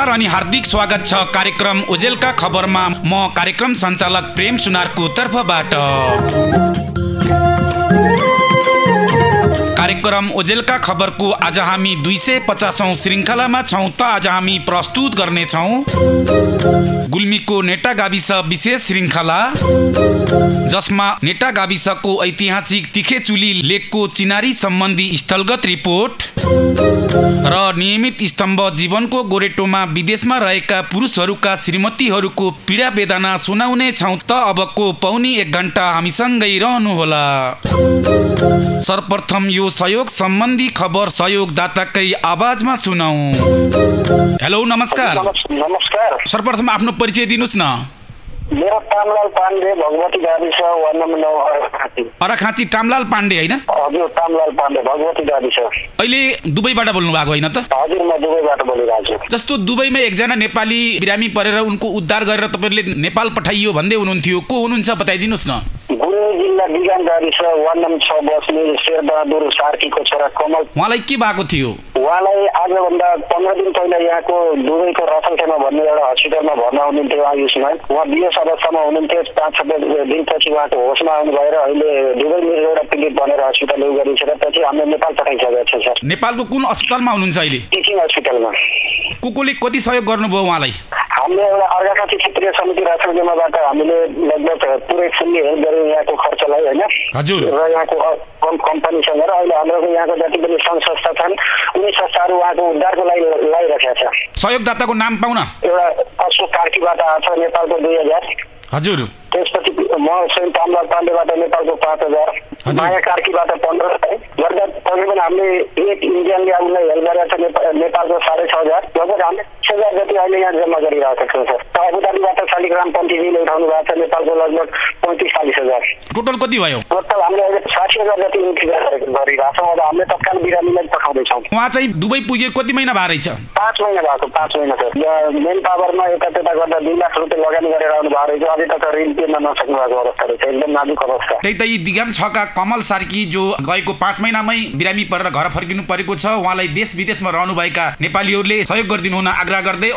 नमस्कार अनि हार्दिक स्वागत छ कार्यक्रम ओजेलका खबरमा। म कार्यक्रम सञ्चालक प्रेम सुनारको तर्फबाट। कार्यक्रम ओजेलका खबरको आज हामी दुई सय पचासौँ श्रृङ्खलामा छौँ त आज हामी प्रस्तुत गर्नेछौँ गुल्मीको नेटा गाविस विशेष श्रृङ्खला जसमा नेटा गाविसको ऐतिहासिक तिखेचुली लेकको चिनारी सम्बन्धी स्थलगत रिपोर्ट र नियमित स्तम्भ जीवनको गोरेटोमा विदेशमा रहेका पुरुषहरूका श्रीमतीहरूको पीडा वेदना सुनाउने छौँ त अबको पौनी एक घन्टा हामीसँगै रहनुहोला। सर्वप्रथम यो सहयोग सम्बन्धी खबर सहयोगदाताकै आवाजमा सुनौ। हेलो नमस्कार। नमस्कार सर्वप्रथम आफ्नो परिचय दिनुहोस् न। मेरो तामलाल पाण्डे भगवती गाविस वार्ड नम्बर नौ अरखाँची अरखाँची टामलाल पाण्डे होइन? हजुर तामलाल पाण्डे भगवती गाविस। अहिले दुबईबाट बोल्नु भएको होइन त? हजुर म दुबईबाट बोलिरहेको छु। जस्तो दुबईमा एकजना नेपाली बिरामी परेर उनको उद्धार गरेर तपाईँले नेपाल पठाइयो भन्दै हुनुहुन्थ्यो को हुनुहुन्छ बताइदिनुहोस् न। गुल्मी जिल्ला बिगान गाविस वार्ड नम्बर छ बस्ने शेरबहादुर सार्कीको छोरा कमल। उहाँलाई के भएको थियो? उहाँलाई आजभन्दा पन्ध्र दिन पहिला यहाँको दुबईको रसलखेमा भन्ने एउटा हस्पिटलमा भर्ना हुनुहुन्थ्यो आयुषमा उहाँ बिएस अवस्थामा हुनुहुन्थ्यो। पाँच छ दिनपछि उहाँको होसमा आउनु भएर अहिले दुबई मेरो एउटा पीडित भनेर हस्पिटल उयो गरिसकेर पछि हामीले नेपाल पठाइसकेको छ सर। नेपालको कुन अस्पतालमा हुनुहुन्छ अहिले? टिचिङ हस्पिटलमा। को कोले कति सहयोग गर्नुभयो उहाँलाई? हामीले एउटा अर्घाखाँची क्षेत्रीय समिति राष्ट्र जिम्माबाट हामीले लगभग पुरै फुल्ली हेल्प गऱ्यौँ यहाँको खर्चलाई होइन? हजुर। र यहाँको कम कम्पनीसँग र अहिले हाम्रो यहाँको जति पनि सङ्घ संस्था छन् उनी संस्थाहरू उहाँको उद्धारको लागि लगाइरहेका छ सहयोगदाताको नाम पाउन। एउटा अशोक कार्कीबाट आएको छ नेपालको दुई हजार। हजुर। त्यसपछि म स्वयं तामलाल पाण्डेबाट नेपालको पाँच हजार। माया कार्कीबाट पन्ध्र सय। गर्दा तकरिबन हामीले एक इन्डियनले हामीलाई हेल्प गरेको छ नेपा- नेपालको साढे छ हजार लगभग हामीले छ हजार जति अहिले यहाँ जम्मा गरिरहेका छौँ सर। अबुधाबीबाट शालिग्राम पन्थीजीले उठाउनु भएको छ नेपालको लगभग पैँतिस चालिस हजार। टोटल कति भयो? टोटल हामीले अहिले साठी हजार जति इन्तजार गरिरहेको छौँ अब हामीले तत्काल बिरामीलाई पठाउँदैछौँ। उहाँ चाहिँ दुबई पुगे कति महिना भए रहेछ? पाँच महिना भएको पाँच महिना सर। मेन पावरमा यता त्यता गर्दा दुई लाख रुपियाँ लगानी गरेर आउनु भएको रहेछ। अझै तक ऋण नसक्नु भएको अवस्था रहेछ एकदम त्यही त यी दिगाम छका कमल सार्की जो गएको पाँच महिनामै बिरामी परेर घर फर्किनु परेको छ उहाँलाई देश विदेशमा रहनुभएका नेपालीहरूले सहयोग गरिदिनु हुन आग्रह गर्दै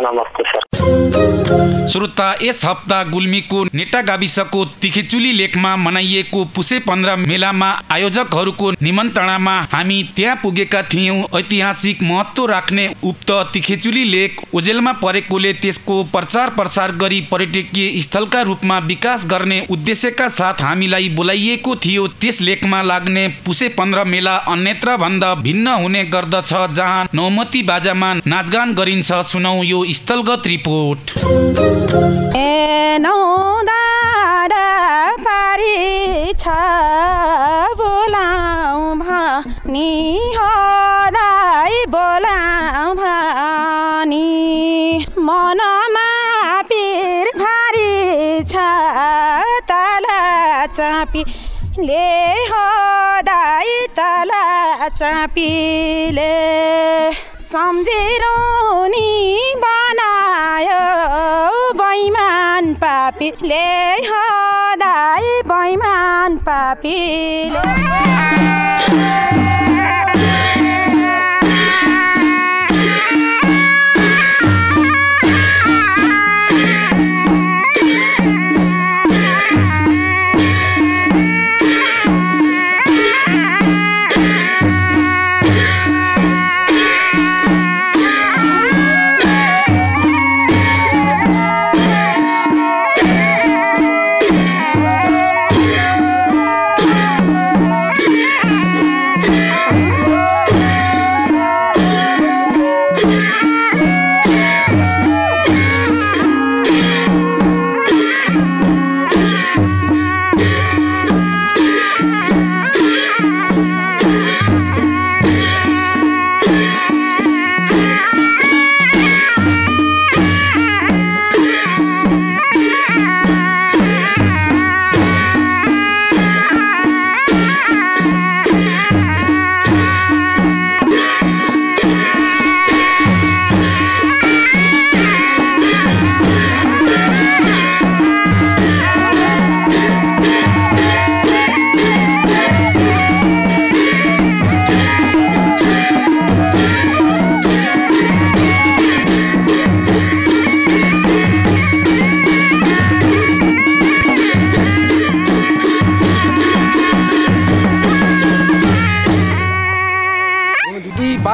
नमस्ते श्रोता यस हप्ता गुल्मीको नेटा गाविसको तिखेचुली लेकमा मनाइएको पुसे पन्ध्र मेलामा आयोजकहरूको निमन्त्रणामा हामी त्यहाँ पुगेका थियौँ। ऐतिहासिक महत्व राख्ने उक्त तिखेचुली लेक ओजेलमा परेकोले त्यसको प्रचार प्रसार गरी पर्यटकीय स्थलका रूपमा विकास गर्ने उद्देश्यका साथ हामीलाई बोलाइएको थियो। त्यस लेकमा लाग्ने पुसे पन्ध्र मेला अन्यत्र भन्दा भिन्न हुने गर्दछ जहाँ नौमती बाजामा नाचगान गरिन्छ। सुनौ यो स्थलगत रिपोर्ट। ए पारी छ बोलाऊ भनी हदाई बोलाऊ भनी। मनमा पिर भारी छ तला चापी ले हदाई तला चापीले। सम्झेरो पापीले हदाई बैमान पापीले।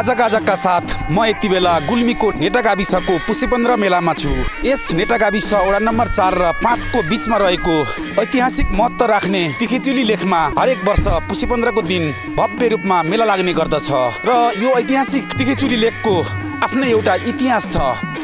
आज गाजाका साथ म यति बेला गुल्मीको नेटा गाविसको पुसे पन्ध्र मेलामा छु। यस नेटा गाविस वडा नम्बर चार र पाँचको बिचमा रहेको ऐतिहासिक महत्व राख्ने तिखेचुली लेखमा हरेक वर्ष पुसे पन्ध्रको दिन भव्य रूपमा मेला लाग्ने गर्दछ। र यो ऐतिहासिक तिखेचुली लेखको आफ्नै एउटा इतिहास छ।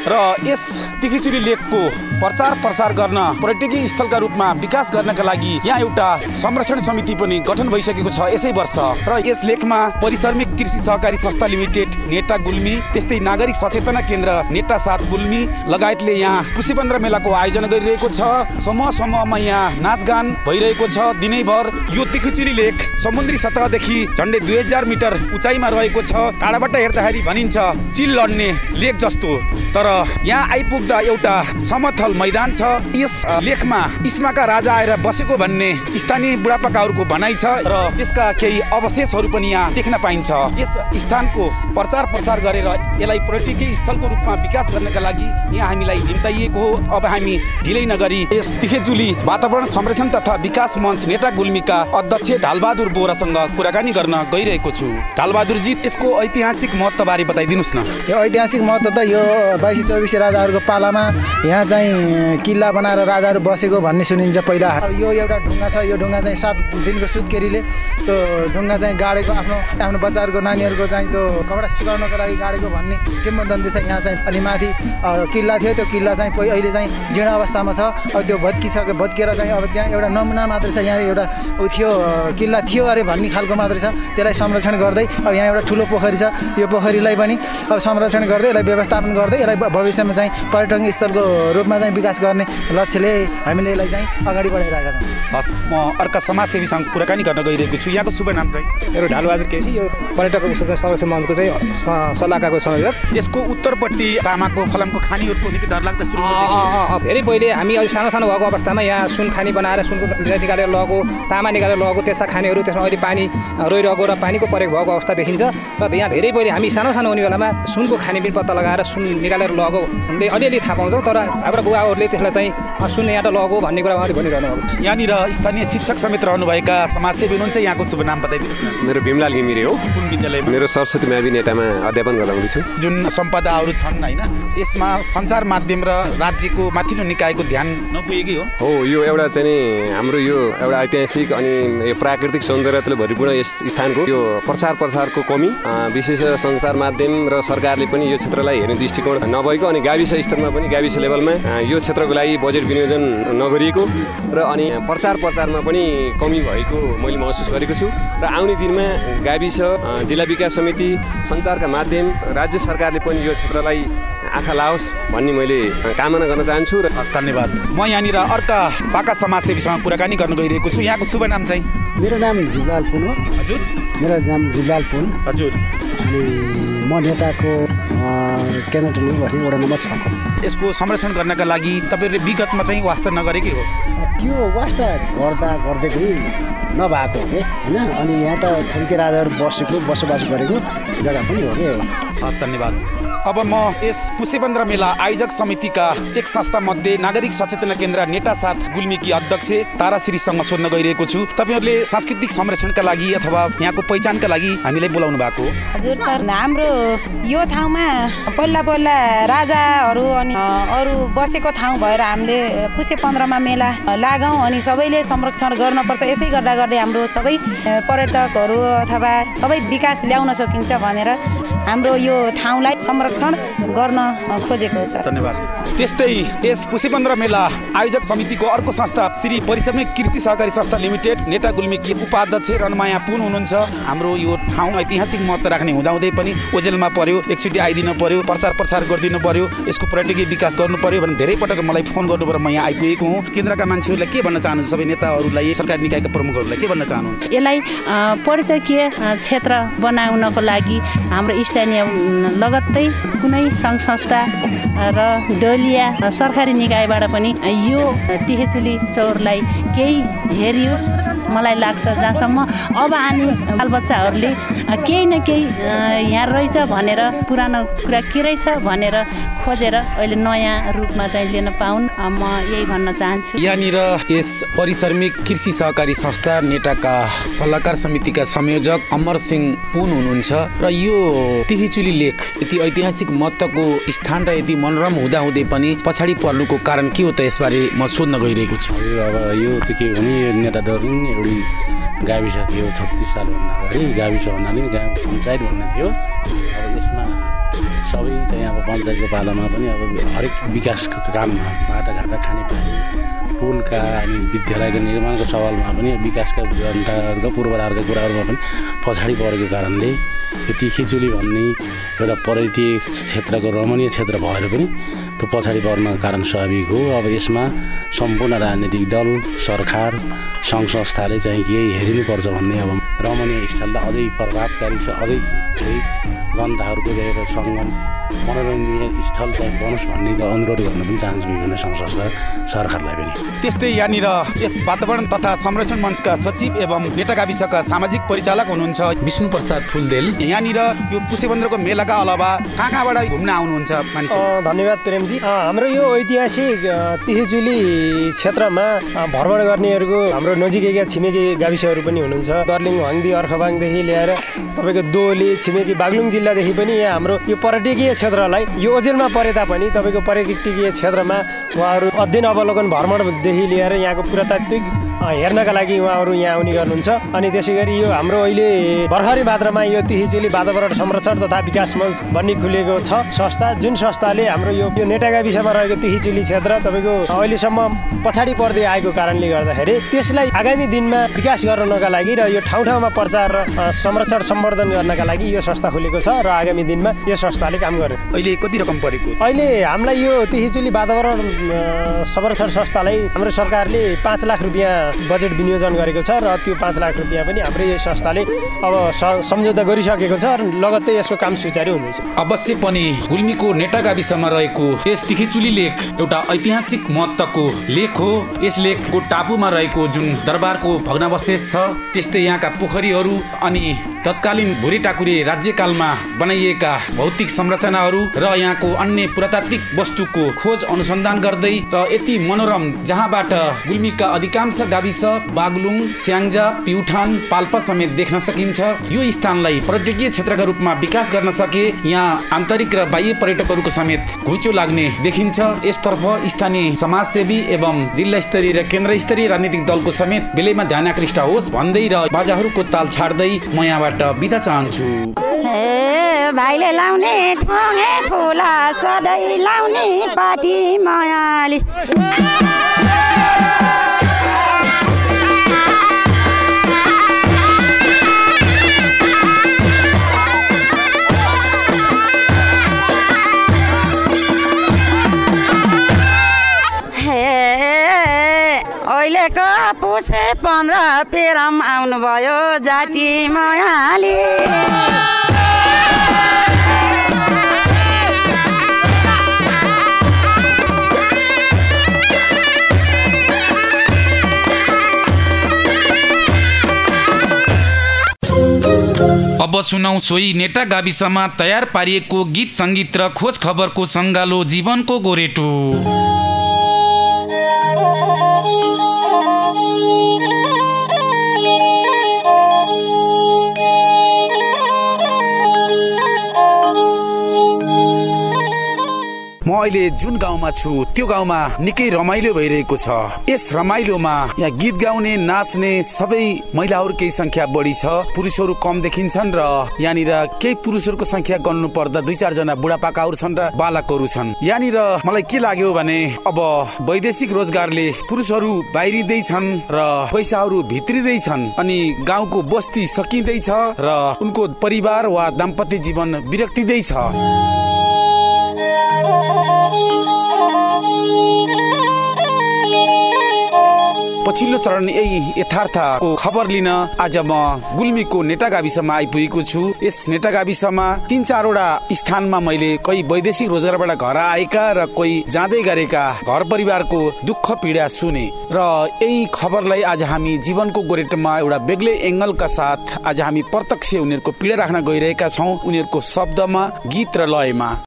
र यस तिखेचुरी लेकको प्रचार प्रसार गर्न पर्यटकीय स्थलका रूपमा विकास गर्नका लागि यहाँ एउटा संरक्षण समिति पनि गठन भइसकेको छ यसै वर्ष। र यस लेखमा परिश्रमिक कृषि सहकारी संस्था लिमिटेड नेटा गुल्मी त्यस्तै नागरिक सचेतना केन्द्र नेटा साथ गुल्मी लगायतले यहाँ कृषि पन्ध्र मेलाको आयोजना गरिरहेको छ। समूह समूहमा यहाँ नाचगान भइरहेको छ दिनैभर। यो तिखेचुरी लेक समुद्री सतहदेखि झन्डै दुई हजार मिटर उचाइमा रहेको छ। टाढाबाट हेर्दाखेरि भनिन्छ चिल लड्ने लेक जस्तो। तर यहाँ आइपुग्दा एउटा समथल मैदान छ। यस लेखमा इस्माका राजा आएर बसेको भन्ने स्थानीय बुढापाकाहरूको भनाइ छ र यसका केही अवशेषहरू पनि यहाँ देख्न पाइन्छ। यस स्थानको प्रचार प्रसार गरेर यसलाई पर्यटकीय स्थलको रूपमा विकास गर्नका लागि यहाँ हामीलाई निम्ताइएको हो। अब हामी ढिलै नगरी यस तिखेजुली वातावरण संरक्षण तथा विकास मञ्च नेटा गुल्मीका अध्यक्ष ढालबहादुर बोरासँग कुराकानी गर्न गइरहेको छु। ढालबहादुरजी यसको ऐतिहासिक महत्त्वबारे बताइदिनुहोस् न। यो ऐतिहासिक महत्त्व त यो बाइस चौबिसे राजाहरूको पालामा। यहाँ चाहिँ किल्ला बनाएर राजाहरू बसेको भन्ने सुनिन्छ पहिला। यो एउटा ढुङ्गा छ यो ढुङ्गा चाहिँ सात दिनको सुत्केरीले। त्यो ढुङ्गा चाहिँ गाडेको आफ्नो आफ्नो बच्चाहरूको नानीहरूको चाहिँ त्यो कपडा सुकाउनको लागि गाडेको भन्ने किम्बदन्ती छ। यहाँ चाहिँ अनि माथि किल्ला थियो। त्यो किल्ला चाहिँ कोही अहिले चाहिँ जीर्ण अवस्थामा छ। अब त्यो भत्किसक्यो भत्किएर चाहिँ अब त्यहाँ एउटा नमुना मात्रै छ। यहाँ एउटा ऊ थियो किल्ला थियो अरे भन्ने खालको मात्रै छ। त्यसलाई संरक्षण गर्दै अब यहाँ एउटा ठुलो पोखरी छ। यो पोखरीलाई पनि अब संरक्षण गर्दै यसलाई व्यवस्थापन गर्दै यसलाई भविष्यमा चाहिँ पर्यटन स्थलको रूपमा चाहिँ विकास गर्ने लक्ष्यले हामीले यसलाई चाहिँ अगाडि बढाइरहेका छौँ। हस् म अर्का समाजसेवीसँग कुराकानी गर्न गइरहेको छु। यहाँको शुभ नाम चाहिँ? मेरो ढालबहादुर केसी यो पर्यटक संरक्षण मञ्चको चाहिँ स- सल्लाहकारको संयोजक यसको उत्तरपट्टि तामाको फलामको खानीहरूको निकै डरलाग्दो सुरु अँ, अँ, अँ, धेरै पहिले हामी अहिले सानो सानो भएको अवस्थामा यहाँ सुन खानी बनाएर सुनको निकालेर लगेको तामा निकालेर लगेको त्यस्ता खानीहरू त्यसमा अहिले पानी रोइरहेको र पानीको प्रयोग भएको अवस्था देखिन्छ। र यहाँ धेरै पहिले हामी सानो सानो हुने बेलामा सुनको खानी पनि पत्ता लगाएर सुन निकालेर लगेको हामीले अलिअलि थाहा पाउँछौँ तर हाम्रो बुवाहरूले त्यसलाई चाहिँ अँ, सुन यहाँ त लगेको भन्ने कुरा उहाँले भनिरहनु भएको छ। यहाँनिर स्थानीय शिक्षक समेत रहनुभएका समाजसेवी हुनुहुन्छ यहाँको शुभ नाम बताइदिनुहोस् न। मेरो भीमलाल घिमिरे हो। कुन विद्यालयमा? मेरो सरस्वती मावि नेटामा अध्यापन गर्दा हुँदैछु जुन सम्पदाहरू छन् होइन यसमा सञ्चार माध्यम र राज्यको माथिल्लो निकायको ध्यान नपुगेकै हो। हो यो एउटा चाहिँ नि हाम्रो यो एउटा ऐतिहासिक अनि यो प्राकृतिक सौन्दर्यले भरिपूर्ण यस स्थानको यो प्रचार प्रसारको कमी। विशेष सञ्चार माध्यम र सरकारले पनि यो क्षेत्रलाई हेर्ने दृष्टिकोण नभएको अनि गाविस स्तरमा पनि गाविस लेभलमा यो क्षेत्रको लागि बजेट विनियोजन नगरिएको र अनि प्रचार प्रचारमा पनि कमी भएको मैले महसुस गरेको छु र आउने दिनमा गाविस जिल्ला विकास समिति सञ्चारका माध्यम राज्य सरकारले पनि यो क्षेत्रलाई आँखा लाओस् भन्ने मैले कामना गर्न चाहन्छु र हस् धन्यवाद। म यहाँनिर अर्का पाका समाजसेवीसँग कुराकानी गर्न गइरहेको छु। यहाँको शुभ नाम चाहिँ? मेरो नाम जिब्लाल पुन हो। हजुर। मेरो नाम जिब्लाल पुन हजुर। अनि म नेताको केन्द्र भन्ने वडा नम्बर छको यसको संरक्षण गर्नका लागि तपाईँहरूले विगतमा चाहिँ वास्ता नगरेकै हो। त्यो वास्ता गर्दा गर्दै पनि नभएको हो कि? होइन? अनि यहाँ त ठुल्के राजाहरू बसेको बसोबास गरेको जग्गा पनि हो कि? हस् धन्यवाद। अब म यस पन्ध्र मेला आयोजक समितिका एक संस्था मध्ये नागरिक सचेतना केन्द्र नेटा साथ गुल्मीकी अध्यक्ष ताराश्रीसँग सोध्न गइरहेको छु। तपाईँहरूले सांस्कृतिक संरक्षणका लागि अथवा यहाँको पहिचानका लागि हामीलाई बोलाउनु भएको हजुर सर हाम्रो यो ठाउँमा पहिला पहिला राजाहरू अनि अरू बसेको ठाउँ भएर हामीले पुसे पन्ध्रमा मेला लागौँ अनि सबैले संरक्षण गर्नुपर्छ। यसै गर्दा गर्दै हाम्रो सबै पर्यटकहरू अथवा सबै विकास ल्याउन सकिन्छ भनेर हाम्रो यो ठाउँलाई संरक्षण Lapton गर्न खोजेको सर। धन्यवाद। त्यस्तै यस पुसे पन्ध्र मेला आयोजक समितिको अर्को संस्था श्री परिश्रमिक कृषि सहकारी संस्था लिमिटेड नेटा गुल्मीकी उपाध्यक्ष रणमाया पुन हुनुहुन्छ। हाम्रो यो ठाउँ ऐतिहासिक महत्त्व राख्ने हुँदाहुँदै पनि ओजेलमा पर्यो एकचोटि आइदिनु पर्यो प्रचार प्रसार गरिदिनु पर्यो यसको पर्यटकीय विकास गर्नु पर्यो भने धेरै पटक मलाई फोन गर्नु म यहाँ आइपुगेको हुँ। केन्द्रका मान्छेहरूलाई के भन्न चाहनुहुन्छ? सबै नेताहरूलाई सरकारी निकायका प्रमुखहरूलाई के भन्न चाहनुहुन्छ? यसलाई पर्यटकीय क्षेत्र बनाउनको लागि हाम्रो स्थानीय लगत्तै कुनै सङ्घ संस्था र डोलिया सरकारी निकायबाट पनि यो टिकेचुली चौरलाई केही हेरियोस् मलाई लाग्छ जहाँसम्म अब आउने बालबच्चाहरूले केही न केही यहाँ रहेछ भनेर पुरानो कुरा के रहेछ भनेर खोजेर अहिले नयाँ रूपमा चाहिँ लिन पाउन्। म यही भन्न चाहन्छु। यहाँनिर यस परिश्रमिक कृषि सहकारी संस्था नेटाका सल्लाहकार समितिका संयोजक अमर सिंह पुन हुनुहुन्छ र यो तिखिचुली लेख यति ऐतिहासिक महत्त्वको स्थान र यति मनोरम हुँदाहुँदै पनि पछाडि पर्नुको कारण के हो त यसबारे म सोध्न गइरहेको छु। अब यो त के भने नेता डरिङ एउटी गाविस थियो छत्तिस सालभन्दा अगाडि गाविस भन्नाले गाउँ पञ्चायत भन्ने थियो। अब यसमा सबै चाहिँ अब पञ्चायतको पालामा पनि अब हरेक विकासको काममा बाटाघाटा खानेपानी पुलका अनि विद्यालयको निर्माणको सवालमा पनि विकासका जनताहरूका पूर्वाधारका कुराहरूमा पनि पछाडि परेको कारणले यो तिखेचुली भन्ने एउटा पर्यटकीय क्षेत्रको रमणीय क्षेत्र भएर पनि त्यो पछाडि पर्न कारण स्वाभाविक हो। अब यसमा सम्पूर्ण राजनीतिक दल सरकार सङ्घ संस्थाले चाहिँ केही हेरिनुपर्छ भन्ने अब रमणीय स्थललाई अझै प्रभावकारी छ अझै धेरै जनताहरूको एउटा सङ्गम मनोरञ्जनीय स्थल चाहिँ बनोस् भन्ने अनुरोध गर्न पनि चाहन्छु विभिन्न संस्था सरकारलाई पनि। त्यस्तै यहाँनिर यस वातावरण तथा संरक्षण मञ्चका सचिव एवं नेटा गाविसका सामाजिक परिचालक हुनुहुन्छ। विष्णु प्रसाद फुलदेल। यहाँनिर यो पुष्यबन्द्रको मेलाका अलावा कहाँ कहाँबाट घुम्न आउनुहुन्छ मानिसहरू? धन्यवाद प्रेमजी। हाम्रो यो ऐतिहासिक तिहेचुली क्षेत्रमा भ्रमण गर्नेहरूको हाम्रो नजिकैका छिमेकी गाविसहरू पनि हुनुहुन्छ। दर्लिङ हङ्दी अर्खबाङदेखि ल्याएर तपाईँको दोली छिमेकी बागलुङ जिल्लादेखि पनि यहाँ हाम्रो यो पर्यटकीय क्षेत्रलाई। यो ओजेलमा परे तापनि तपाईँको पर्यटकीय क्षेत्रमा उहाँहरू अध्ययन अवलोकन भ्रमणदेखि लिएर यहाँको पुरातात्विक हेर्नका लागि उहाँहरू यहाँ आउने गर्नुहुन्छ। अनि त्यसै गरी यो हाम्रो अहिले भर्खरै मात्रामा यो तिहिचुली वातावरण संरक्षण तथा विकास मञ्च भन्ने खुलेको छ। संस्था जुन संस्थाले हाम्रो यो यो नेटागा विषयमा रहेको तिहिचुली क्षेत्र तपाईँको अहिलेसम्म पछाडि पर्दै आएको कारणले गर्दाखेरि त्यसलाई आगामी दिनमा विकास गर्नका लागि र यो ठाउँ ठाउँमा प्रचार र संरक्षण सम्वर्धन गर्नका लागि यो संस्था खुलेको छ र आगामी दिनमा यो संस्थाले काम गर्यो। अहिले कति रकम परेको अहिले हामीलाई यो तिहिचुली वातावरण संरक्षण संस्थालाई हाम्रो सरकारले पाँच लाख रुपियाँ बजेट विनियोजन गरेको छ र त्यो पाँच लाख रुपियाँ पनि हाम्रै यो संस्थाले अब सम्झौता गरिसकेको छ र लगत्तै यसको काम सुचारू हुनेछ। अवश्य पनि गुल्मीको नेटा गाविसमा रहेको यस तिखिचुली लेख एउटा ऐतिहासिक महत्त्वको लेख हो। यस लेखको टापुमा रहेको जुन दरबारको भग्नावशेष छ त्यस्तै यहाँका पोखरीहरू अनि तत्कालीन भुरी टाकुरे राज्यकालमा बनाइएका भौतिक संरचनाहरू र यहाँको अन्य पुरातात्विक वस्तुको खोज अनुसन्धान गर्दै र यति मनोरम जहाँबाट गुल्मीका अधिकांश गाविस बागलुङ स्याङ्जा प्युठान पाल्पा समेत देख्न सकिन्छ। यो स्थानलाई पर्यटकीय क्षेत्रका रूपमा विकास गर्न सके यहाँ आन्तरिक र बाह्य पर्यटकहरूको समेत घुइँचो लाग्ने देखिन्छ। यसतर्फ स्थानीय समाजसेवी एवं जिल्ला स्तरीय र केन्द्र स्तरीय राजनीतिक दलको समेत बेलैमा ध्यान आकृष्ट होस् भन्दै र बाजाहरूको ताल छाड्दै म यहाँबाट बिदा चाहन्छु। भाइले लाउने ठोङे फुला सधैँ लाउने पाटी मायाली। अहिलेको पुसे पन्ध्र पेरम आउनुभयो जाति मायाली। अब सुनौ सोही नेटा गाविसमा तयार पारिएको गीत सङ्गीत र खोज खबरको सङ्गालो जीवनको गोरेटो। अहिले जुन गाउँमा छु त्यो गाउँमा निकै रमाइलो भइरहेको छ। यस रमाइलोमा यहाँ गीत गाउने नाच्ने सबै महिलाहरूकै संख्या बढी छ। पुरुषहरू कम देखिन्छन् र यहाँनिर केही पुरुषहरूको संख्या गन्नु पर्दा दुई चारजना बुढापाकाहरू छन् र बालकहरू छन्। यहाँनिर मलाई के लाग्यो भने अब वैदेशिक रोजगारले पुरुषहरू बाहिरिँदैछन् र पैसाहरू भित्रिँदैछन् अनि गाउँको बस्ती सकिँदैछ र उनको परिवार वा दाम्पत्य जीवन विरक्तिँदैछ। पछिल्लो चरण यही यथार्थको खबर लिन आज म गुल्मीको नेटा गाविसमा आइपुगेको छु। यस नेटा गाविसमा तिन चारवटा स्थानमा मैले कोही वैदेशिक रोजगारबाट घर आएका र कोही जाँदै गरेका घर परिवारको दुःख पीडा सुने। र यही खबरलाई आज हामी जीवनको गोरेटोमा एउटा बेग्लै एङ्गलका साथ आज हामी प्रत्यक्ष उनीहरूको पीडा राख्न गइरहेका छौँ। उनीहरूको शब्दमा गीत र लयमा।